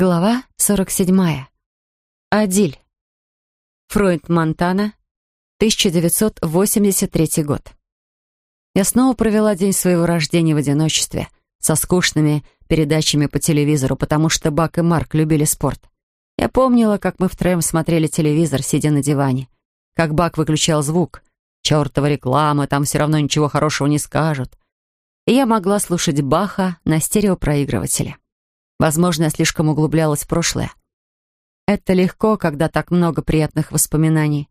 Глава 47. Адиль. Фройд, Монтана, 1983 год. Я снова провела день своего рождения в одиночестве, со скучными передачами по телевизору, потому что Бак и Марк любили спорт. Я помнила, как мы втроем смотрели телевизор, сидя на диване, как Бак выключал звук. Чёртова реклама, там все равно ничего хорошего не скажут. И я могла слушать Баха на стереопроигрывателе. Возможно, я слишком углублялась в прошлое. Это легко, когда так много приятных воспоминаний.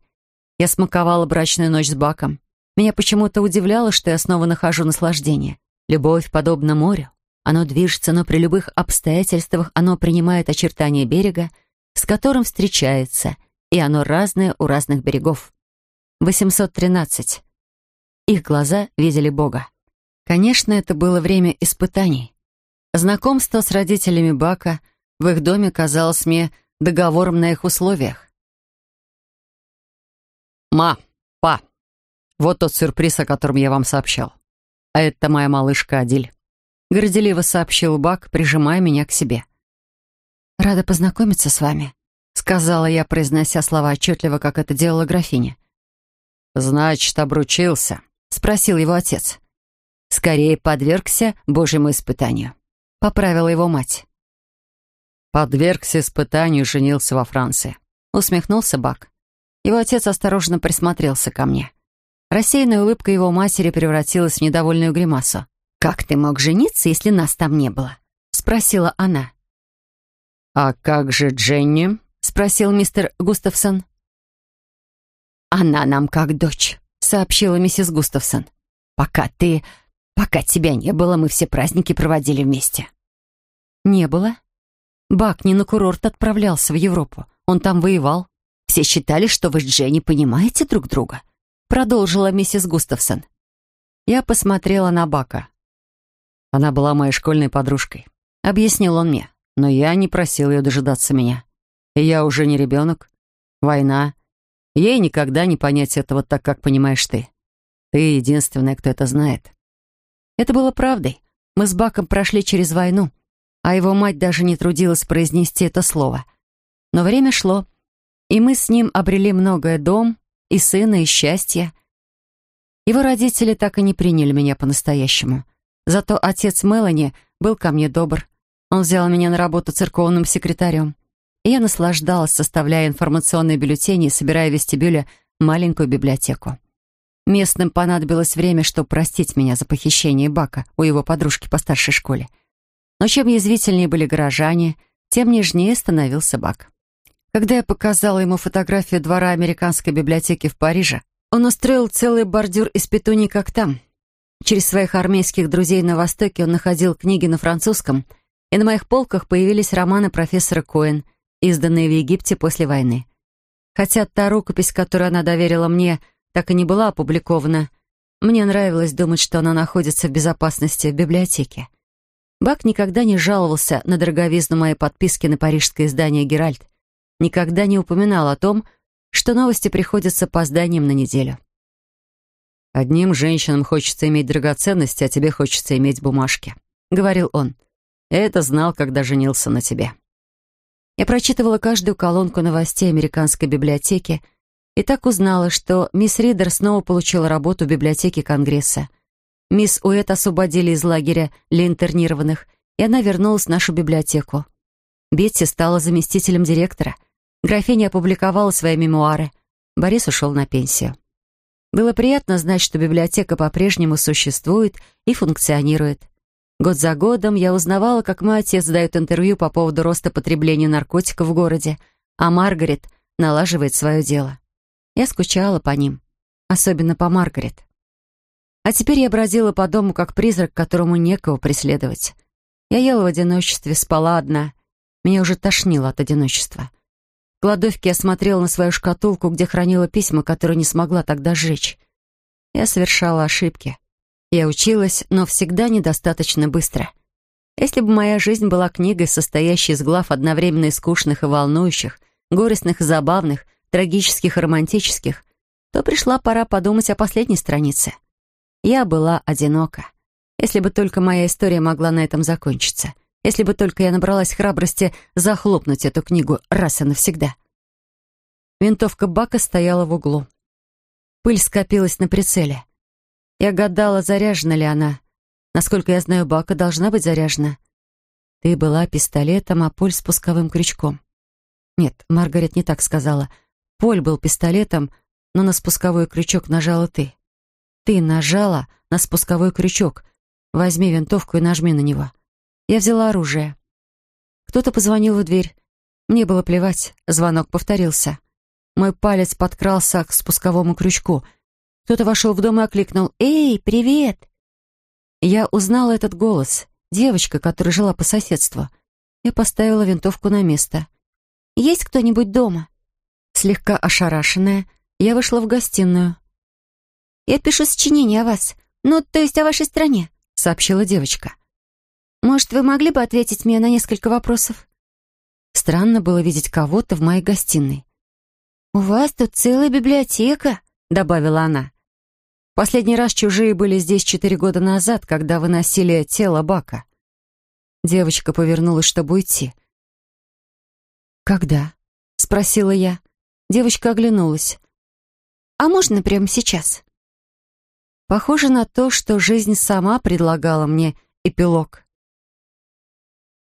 Я смаковала брачную ночь с Баком. Меня почему-то удивляло, что я снова нахожу наслаждение. Любовь подобна морю. Оно движется, но при любых обстоятельствах оно принимает очертания берега, с которым встречается, и оно разное у разных берегов. 813. Их глаза видели Бога. Конечно, это было время испытаний. Знакомство с родителями Бака в их доме казалось мне договором на их условиях. «Ма, па, вот тот сюрприз, о котором я вам сообщал. А это моя малышка Адиль», — горделиво сообщил Бак, прижимая меня к себе. «Рада познакомиться с вами», — сказала я, произнося слова отчетливо, как это делала графиня. «Значит, обручился?» — спросил его отец. «Скорее подвергся Божьему испытанию». — поправила его мать. «Подвергся испытанию, женился во Франции», — усмехнулся Бак. Его отец осторожно присмотрелся ко мне. Рассеянная улыбка его матери превратилась в недовольную гримасу. «Как ты мог жениться, если нас там не было?» — спросила она. «А как же Дженни?» — спросил мистер Густавсон. «Она нам как дочь», — сообщила миссис Густавсон. «Пока ты Пока тебя не было, мы все праздники проводили вместе». «Не было?» Бак не на курорт отправлялся в Европу. Он там воевал. Все считали, что вы с Дженни понимаете друг друга. Продолжила миссис Густавсон. Я посмотрела на Бака. Она была моей школьной подружкой. Объяснил он мне. Но я не просил ее дожидаться меня. И я уже не ребенок. Война. Ей никогда не понять этого так, как понимаешь ты. Ты единственная, кто это знает. Это было правдой. Мы с Баком прошли через войну, а его мать даже не трудилась произнести это слово. Но время шло, и мы с ним обрели многое дом, и сына, и счастье. Его родители так и не приняли меня по-настоящему. Зато отец Мелани был ко мне добр. Он взял меня на работу церковным секретарем. И я наслаждалась, составляя информационные бюллетени и собирая в вестибюле маленькую библиотеку. Местным понадобилось время, чтобы простить меня за похищение Бака у его подружки по старшей школе. Но чем язвительнее были горожане, тем нежнее становился Бак. Когда я показала ему фотографию двора американской библиотеки в Париже, он устроил целый бордюр из петуний, как там. Через своих армейских друзей на Востоке он находил книги на французском, и на моих полках появились романы профессора Коэн, изданные в Египте после войны. Хотя та рукопись, которую она доверила мне, — так и не была опубликована. Мне нравилось думать, что она находится в безопасности в библиотеке. Бак никогда не жаловался на дороговизну моей подписки на парижское издание «Геральт». Никогда не упоминал о том, что новости приходят с опозданием на неделю. «Одним женщинам хочется иметь драгоценности, а тебе хочется иметь бумажки», — говорил он. «Я это знал, когда женился на тебе». Я прочитывала каждую колонку новостей американской библиотеки — и так узнала, что мисс Ридер снова получила работу в библиотеке Конгресса. Мисс Уэт освободили из лагеря для интернированных, и она вернулась в нашу библиотеку. Бетси стала заместителем директора. Графиня опубликовала свои мемуары. Борис ушел на пенсию. Было приятно знать, что библиотека по-прежнему существует и функционирует. Год за годом я узнавала, как мой отец дает интервью по поводу роста потребления наркотиков в городе, а Маргарет налаживает свое дело. Я скучала по ним, особенно по Маргарет. А теперь я бродила по дому, как призрак, которому некого преследовать. Я ела в одиночестве, спала одна. Меня уже тошнило от одиночества. В кладовке я смотрела на свою шкатулку, где хранила письма, которые не смогла тогда сжечь. Я совершала ошибки. Я училась, но всегда недостаточно быстро. Если бы моя жизнь была книгой, состоящей из глав одновременно и скучных и волнующих, горестных и забавных — трагических и романтических, то пришла пора подумать о последней странице. Я была одинока. Если бы только моя история могла на этом закончиться. Если бы только я набралась храбрости захлопнуть эту книгу раз и навсегда. Винтовка Бака стояла в углу. Пыль скопилась на прицеле. Я гадала, заряжена ли она. Насколько я знаю, Бака должна быть заряжена. Ты была пистолетом, а Поль — спусковым крючком. Нет, Маргарет не так сказала. Поль был пистолетом, но на спусковой крючок нажала ты. Ты нажала на спусковой крючок. Возьми винтовку и нажми на него. Я взяла оружие. Кто-то позвонил в дверь. Мне было плевать. Звонок повторился. Мой палец подкрался к спусковому крючку. Кто-то вошел в дом и окликнул «Эй, привет!». Я узнала этот голос. Девочка, которая жила по соседству. Я поставила винтовку на место. «Есть кто-нибудь дома?» Слегка ошарашенная, я вышла в гостиную. «Я пишу сочинение о вас, ну, то есть о вашей стране», — сообщила девочка. «Может, вы могли бы ответить мне на несколько вопросов?» Странно было видеть кого-то в моей гостиной. «У вас тут целая библиотека», — добавила она. «Последний раз чужие были здесь четыре года назад, когда выносили тело Бака». Девочка повернулась, чтобы уйти. «Когда?» — спросила я. Девочка оглянулась. «А можно прямо сейчас?» Похоже на то, что жизнь сама предлагала мне эпилог.